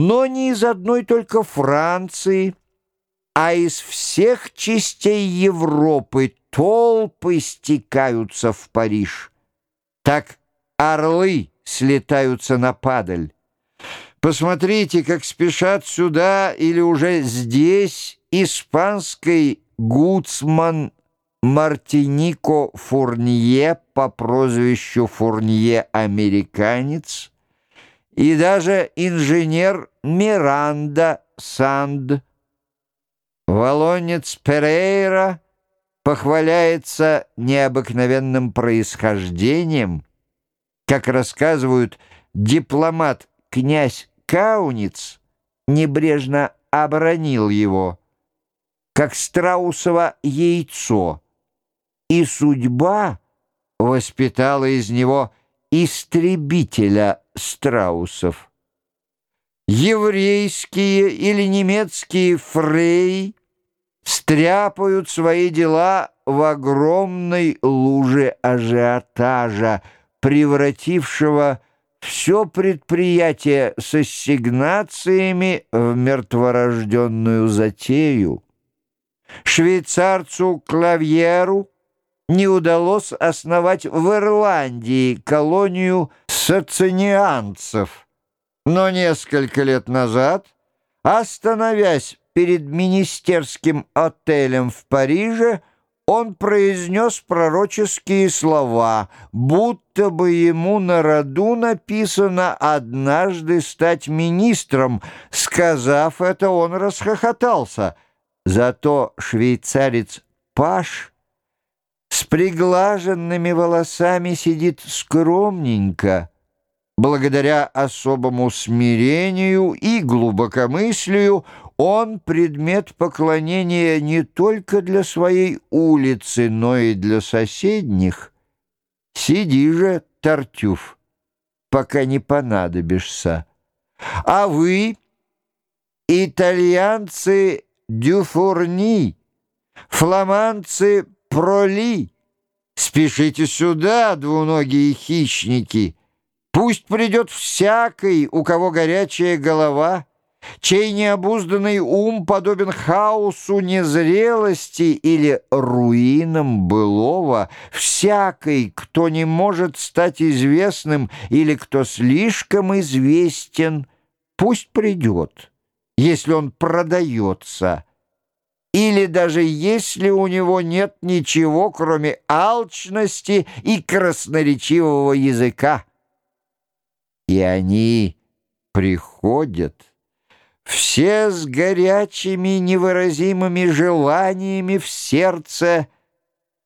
но не из одной только Франции, а из всех частей Европы толпы стекаются в Париж. Так орлы слетаются на падаль. Посмотрите, как спешат сюда или уже здесь испанский гуцман Мартинико Фурнье по прозвищу Фурнье-американец и даже инженер Миранда Санд. Волонец Перейра похваляется необыкновенным происхождением, как рассказывают дипломат князь Кауниц небрежно обронил его, как страусово яйцо, и судьба воспитала из него истребителя страусов. Еврейские или немецкие фрей стряпают свои дела в огромной луже ажиотажа, превратившего все предприятие с ассигнациями в мертворожденную затею. Швейцарцу Клавьеру не удалось основать в Ирландии колонию социнианцев, но несколько лет назад, остановясь перед министерским отелем в Париже, он произнес пророческие слова, будто бы ему на роду написано однажды стать министром. Сказав это, он расхохотался. Зато швейцарец Паш с приглаженными волосами сидит скромненько, благодаря особому смирению и глубокомыслию он предмет поклонения не только для своей улицы, но и для соседних. Сиди же, Тартюф, пока не понадобишься. А вы, итальянцы Дюфурни, фламандцы Проли, спешите сюда, двуногие хищники. Пусть придет всякий, у кого горячая голова — чей необузданный ум подобен хаосу незрелости или руинам былого, всякий, кто не может стать известным или кто слишком известен, пусть придет, если он продается, или даже если у него нет ничего, кроме алчности и красноречивого языка. И они приходят, все с горячими невыразимыми желаниями в сердце,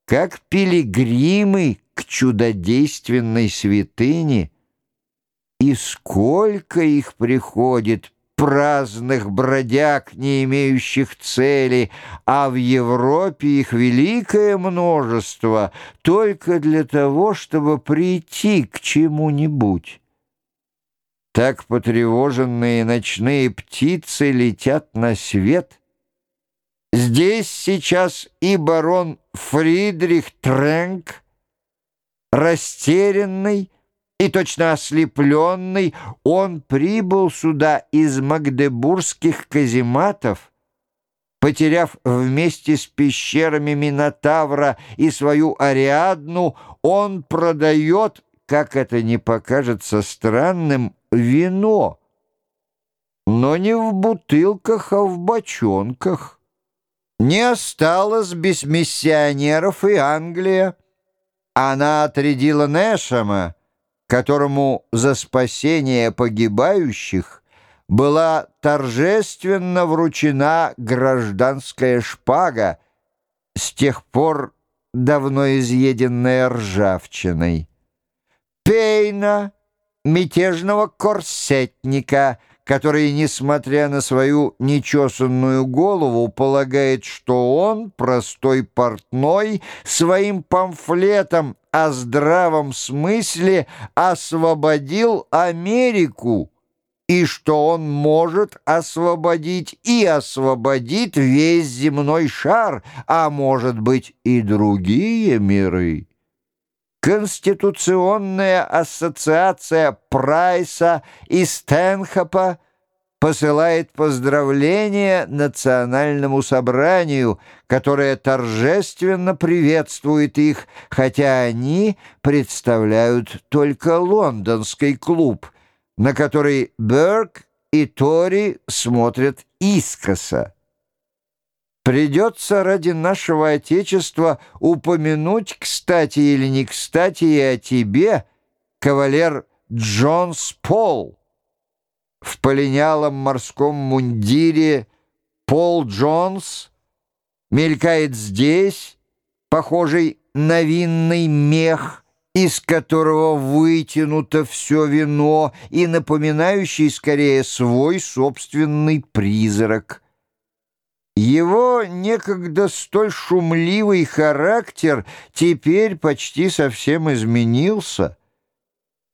как пилигримы к чудодейственной святыне. И сколько их приходит, праздных бродяг, не имеющих цели, а в Европе их великое множество только для того, чтобы прийти к чему-нибудь. Так потревоженные ночные птицы летят на свет. Здесь сейчас и барон Фридрих Тренк, растерянный и точно ослепленный, он прибыл сюда из магдебургских казематов, Потеряв вместе с пещерами Минотавра и свою Ариадну, он продает, как это не покажется странным, вино, но не в бутылках, а в бочонках. Не осталось без миссионеров и Англия. Она отрядила Нэшема, которому за спасение погибающих была торжественно вручена гражданская шпага, с тех пор давно изъеденная ржавчиной. Пейна — мятежного корсетника, который, несмотря на свою нечесанную голову, полагает, что он, простой портной, своим памфлетом о здравом смысле освободил Америку, и что он может освободить и освободит весь земной шар, а может быть и другие миры. Конституционная ассоциация Прайса и Стэнхопа посылает поздравления национальному собранию, которое торжественно приветствует их, хотя они представляют только лондонский клуб, на который Берг и Тори смотрят искоса. Придется ради нашего Отечества упомянуть, кстати или не кстати, и о тебе, кавалер Джонс Пол. В полинялом морском мундире Пол Джонс мелькает здесь, похожий на винный мех, из которого вытянуто все вино и напоминающий скорее свой собственный призрак. Его некогда столь шумливый характер теперь почти совсем изменился.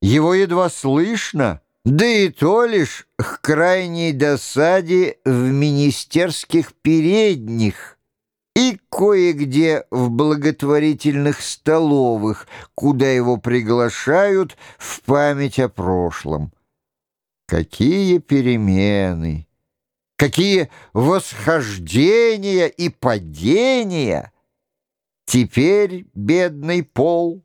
Его едва слышно, да и то лишь к крайней досаде в министерских передних кое-где в благотворительных столовых, куда его приглашают в память о прошлом. Какие перемены! какие восхождения и падения. Теперь, бедный пол,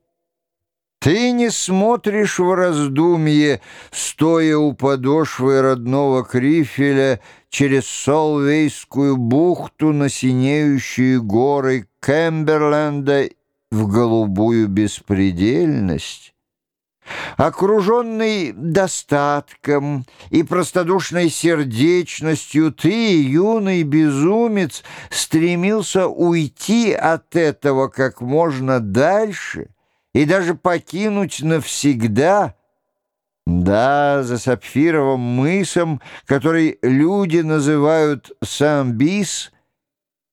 ты не смотришь в раздумье, стоя у подошвы родного крифеля через Солвейскую бухту на синеющие горы Кэмберленда в голубую беспредельность. Окруженный достатком и простодушной сердечностью, ты, юный безумец, стремился уйти от этого как можно дальше и даже покинуть навсегда. Да, за сапфировым мысом, который люди называют Самбис,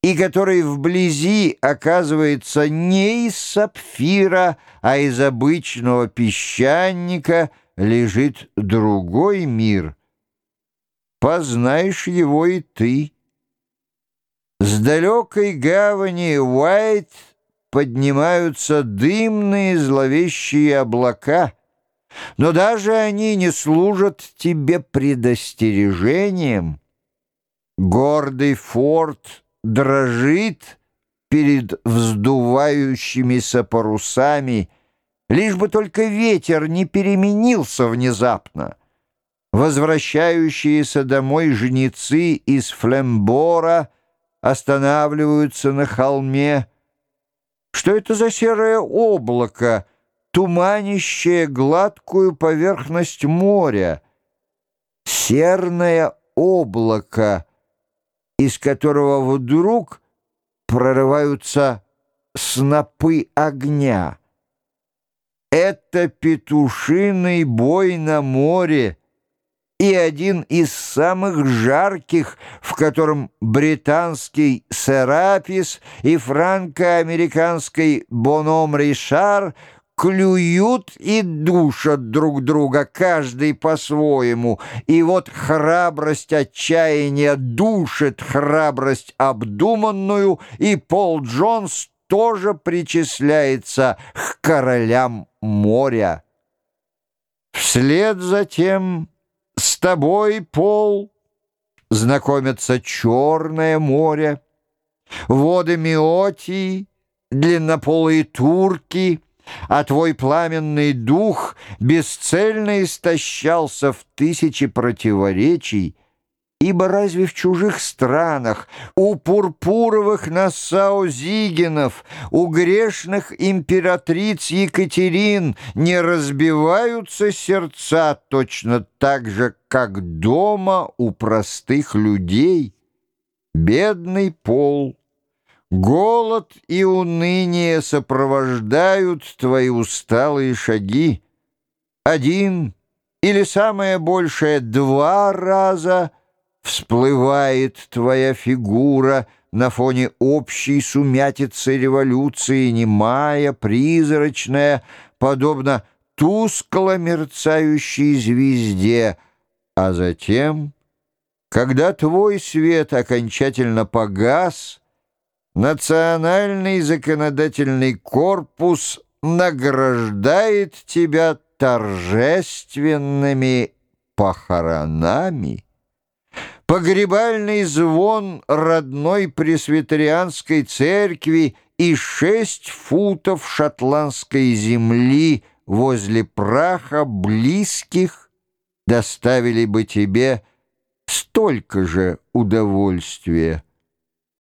и который вблизи оказывается не из сапфира, а из обычного песчаника, лежит другой мир. Познаешь его и ты. С далекой гавани Уайт поднимаются дымные зловещие облака, но даже они не служат тебе предостережением. Гордый форт — дрожит перед вздувающимися парусами, лишь бы только ветер не переменился внезапно. Возвращающиеся домой жнецы из Флембора останавливаются на холме. Что это за серое облако, туманящее гладкую поверхность моря? Серное облако — из которого вдруг прорываются снопы огня. Это петушиный бой на море и один из самых жарких, в котором британский Серапис и франко-американский Боном Ришар клюют и душат друг друга, каждый по-своему. И вот храбрость отчаяния душит храбрость обдуманную, и Пол Джонс тоже причисляется к королям моря. Вслед за тем тобой, Пол, знакомятся Черное море, воды Миотии, длиннополые турки — а твой пламенный дух бесцельно истощался в тысячи противоречий, ибо разве в чужих странах, у пурпуровых Нассау-Зигенов, у грешных императриц Екатерин не разбиваются сердца точно так же, как дома у простых людей? Бедный пол — Голод и уныние сопровождают твои усталые шаги. Один или самое большее два раза всплывает твоя фигура на фоне общей сумятицы революции, немая, призрачная, подобно тускло мерцающей звезде, а затем, когда твой свет окончательно погас — Национальный законодательный корпус награждает тебя торжественными похоронами. Погребальный звон родной пресвитерианской церкви и шесть футов шотландской земли возле праха близких доставили бы тебе столько же удовольствия.